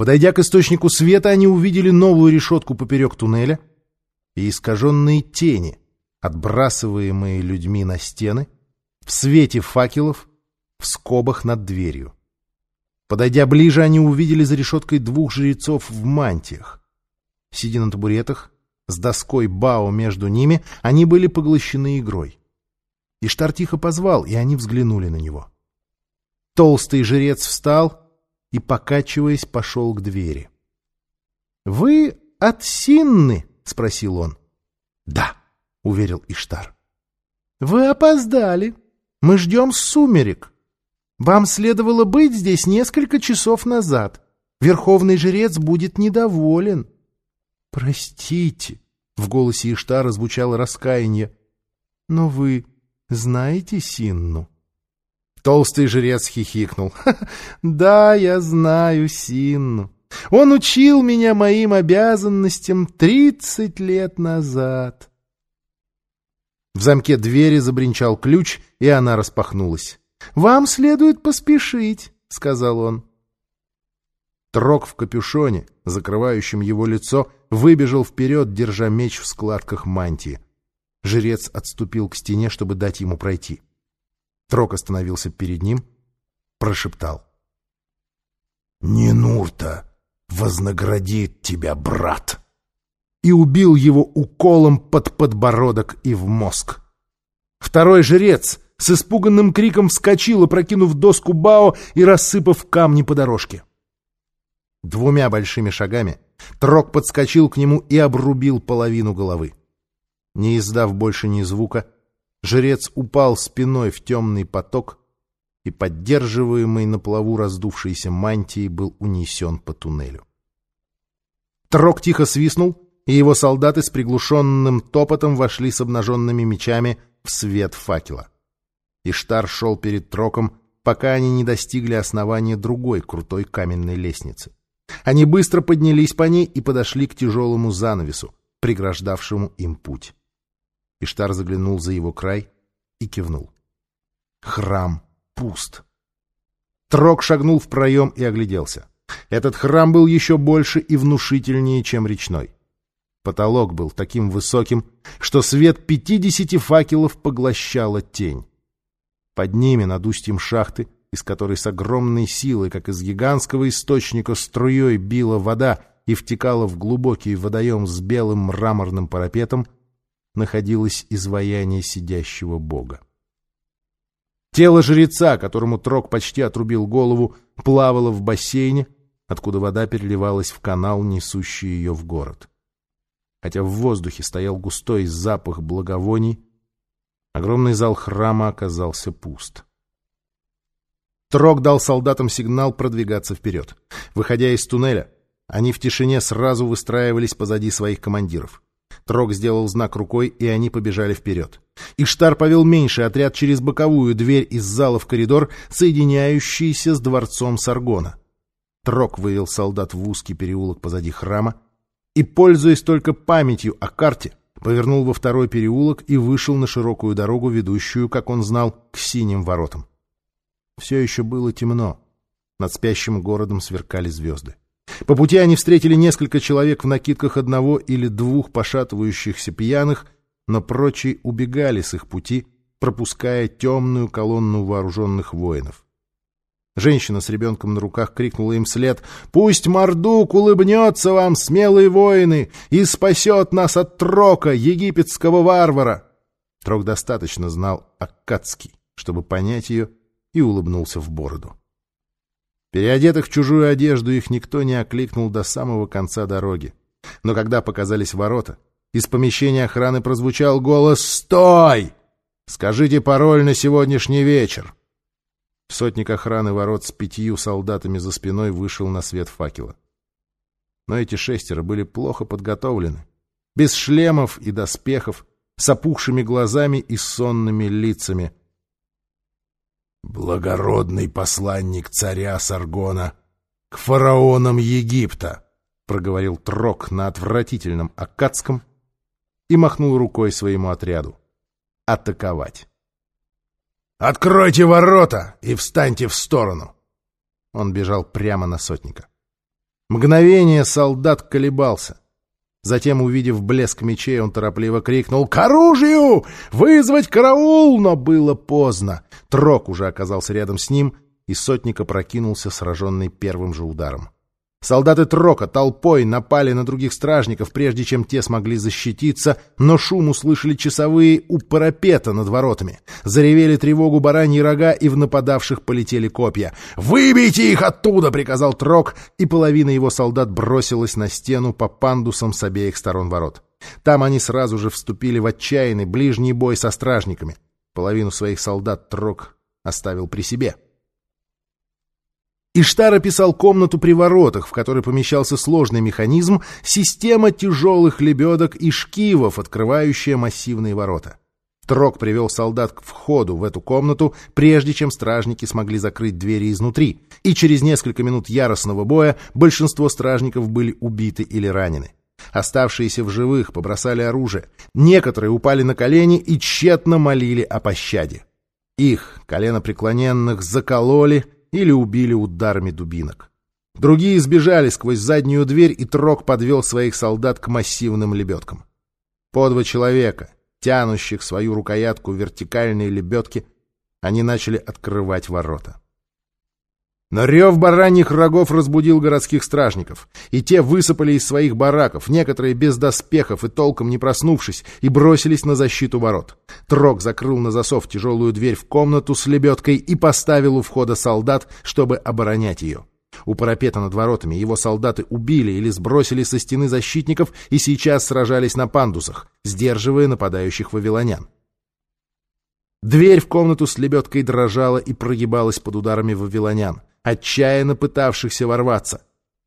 Подойдя к источнику света, они увидели новую решетку поперек туннеля и искаженные тени, отбрасываемые людьми на стены, в свете факелов, в скобах над дверью. Подойдя ближе, они увидели за решеткой двух жрецов в мантиях. Сидя на табуретах, с доской Бао между ними, они были поглощены игрой. Иштар тихо позвал, и они взглянули на него. Толстый жрец встал и, покачиваясь, пошел к двери. — Вы от Синны? — спросил он. — Да, — уверил Иштар. — Вы опоздали. Мы ждем сумерек. Вам следовало быть здесь несколько часов назад. Верховный жрец будет недоволен. — Простите, — в голосе Иштара звучало раскаяние, — но вы знаете Синну? Толстый жрец хихикнул. «Да, я знаю Синну. Он учил меня моим обязанностям тридцать лет назад». В замке двери забринчал ключ, и она распахнулась. «Вам следует поспешить», — сказал он. Трок в капюшоне, закрывающем его лицо, выбежал вперед, держа меч в складках мантии. Жрец отступил к стене, чтобы дать ему пройти. Трок остановился перед ним, прошептал. «Нинурта вознаградит тебя, брат!» И убил его уколом под подбородок и в мозг. Второй жрец с испуганным криком вскочил, опрокинув доску Бао и рассыпав камни по дорожке. Двумя большими шагами Трок подскочил к нему и обрубил половину головы. Не издав больше ни звука, Жрец упал спиной в темный поток и, поддерживаемый на плаву раздувшейся мантией, был унесен по туннелю. Трок тихо свистнул, и его солдаты с приглушенным топотом вошли с обнаженными мечами в свет факела. Иштар шел перед Троком, пока они не достигли основания другой крутой каменной лестницы. Они быстро поднялись по ней и подошли к тяжелому занавесу, преграждавшему им путь. Иштар заглянул за его край и кивнул. Храм пуст. Трок шагнул в проем и огляделся. Этот храм был еще больше и внушительнее, чем речной. Потолок был таким высоким, что свет пятидесяти факелов поглощала тень. Под ними, над устьем шахты, из которой с огромной силой, как из гигантского источника, струей била вода и втекала в глубокий водоем с белым мраморным парапетом, находилось изваяние сидящего бога. Тело жреца, которому Трок почти отрубил голову, плавало в бассейне, откуда вода переливалась в канал, несущий ее в город. Хотя в воздухе стоял густой запах благовоний, огромный зал храма оказался пуст. Трок дал солдатам сигнал продвигаться вперед. Выходя из туннеля, они в тишине сразу выстраивались позади своих командиров. Трок сделал знак рукой, и они побежали вперед. Иштар повел меньший отряд через боковую дверь из зала в коридор, соединяющийся с дворцом Саргона. Трок вывел солдат в узкий переулок позади храма и, пользуясь только памятью о карте, повернул во второй переулок и вышел на широкую дорогу, ведущую, как он знал, к синим воротам. Все еще было темно. Над спящим городом сверкали звезды. По пути они встретили несколько человек в накидках одного или двух пошатывающихся пьяных, но прочие убегали с их пути, пропуская темную колонну вооруженных воинов. Женщина с ребенком на руках крикнула им вслед «Пусть Мордук улыбнется вам, смелые воины, и спасет нас от Трока, египетского варвара!» Трок достаточно знал Аккадский, чтобы понять ее, и улыбнулся в бороду. Переодетых в чужую одежду их никто не окликнул до самого конца дороги. Но когда показались ворота, из помещения охраны прозвучал голос «Стой! Скажите пароль на сегодняшний вечер!» Сотник охраны ворот с пятью солдатами за спиной вышел на свет факела. Но эти шестеро были плохо подготовлены, без шлемов и доспехов, с опухшими глазами и сонными лицами — благородный посланник царя Саргона к фараонам Египта, проговорил Трок на отвратительном аккадском и махнул рукой своему отряду. Атаковать. «Откройте ворота и встаньте в сторону!» Он бежал прямо на сотника. Мгновение солдат колебался. Затем, увидев блеск мечей, он торопливо крикнул «К оружию! Вызвать караул!» Но было поздно. Трок уже оказался рядом с ним, и сотник опрокинулся, сраженный первым же ударом. Солдаты Трока толпой напали на других стражников, прежде чем те смогли защититься, но шум услышали часовые у парапета над воротами. Заревели тревогу бараньи рога, и в нападавших полетели копья. «Выбейте их оттуда!» — приказал Трок, и половина его солдат бросилась на стену по пандусам с обеих сторон ворот. Там они сразу же вступили в отчаянный ближний бой со стражниками. Половину своих солдат Трок оставил при себе. Иштар описал комнату при воротах, в которой помещался сложный механизм, система тяжелых лебедок и шкивов, открывающая массивные ворота. Трок привел солдат к входу в эту комнату, прежде чем стражники смогли закрыть двери изнутри, и через несколько минут яростного боя большинство стражников были убиты или ранены. Оставшиеся в живых побросали оружие, некоторые упали на колени и тщетно молили о пощаде. Их, коленопреклоненных, закололи — или убили ударами дубинок. Другие сбежали сквозь заднюю дверь, и Трок подвел своих солдат к массивным лебедкам. По два человека, тянущих свою рукоятку вертикальной лебедки, они начали открывать ворота. Но рев бараньих рогов разбудил городских стражников, и те высыпали из своих бараков, некоторые без доспехов и толком не проснувшись, и бросились на защиту ворот. Трок закрыл на засов тяжелую дверь в комнату с лебедкой и поставил у входа солдат, чтобы оборонять ее. У парапета над воротами его солдаты убили или сбросили со стены защитников и сейчас сражались на пандусах, сдерживая нападающих вавилонян. Дверь в комнату с лебедкой дрожала и прогибалась под ударами вавилонян отчаянно пытавшихся ворваться.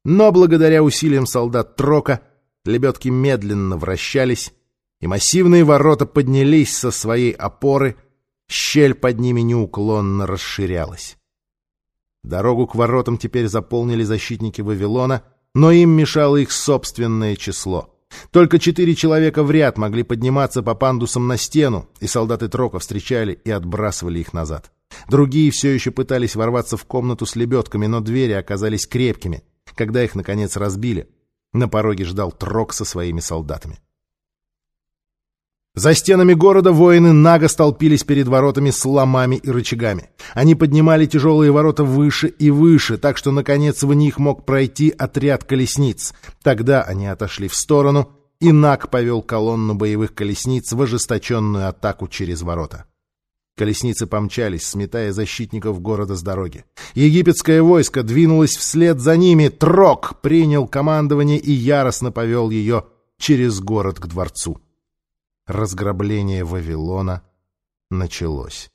Но благодаря усилиям солдат Трока лебедки медленно вращались, и массивные ворота поднялись со своей опоры, щель под ними неуклонно расширялась. Дорогу к воротам теперь заполнили защитники Вавилона, но им мешало их собственное число. Только четыре человека в ряд могли подниматься по пандусам на стену, и солдаты Трока встречали и отбрасывали их назад. Другие все еще пытались ворваться в комнату с лебедками, но двери оказались крепкими. Когда их, наконец, разбили, на пороге ждал Трок со своими солдатами. За стенами города воины наго столпились перед воротами с ломами и рычагами. Они поднимали тяжелые ворота выше и выше, так что, наконец, в них мог пройти отряд колесниц. Тогда они отошли в сторону, и Наг повел колонну боевых колесниц в ожесточенную атаку через ворота. Колесницы помчались, сметая защитников города с дороги. Египетское войско двинулось вслед за ними. Трок принял командование и яростно повел ее через город к дворцу. Разграбление Вавилона началось.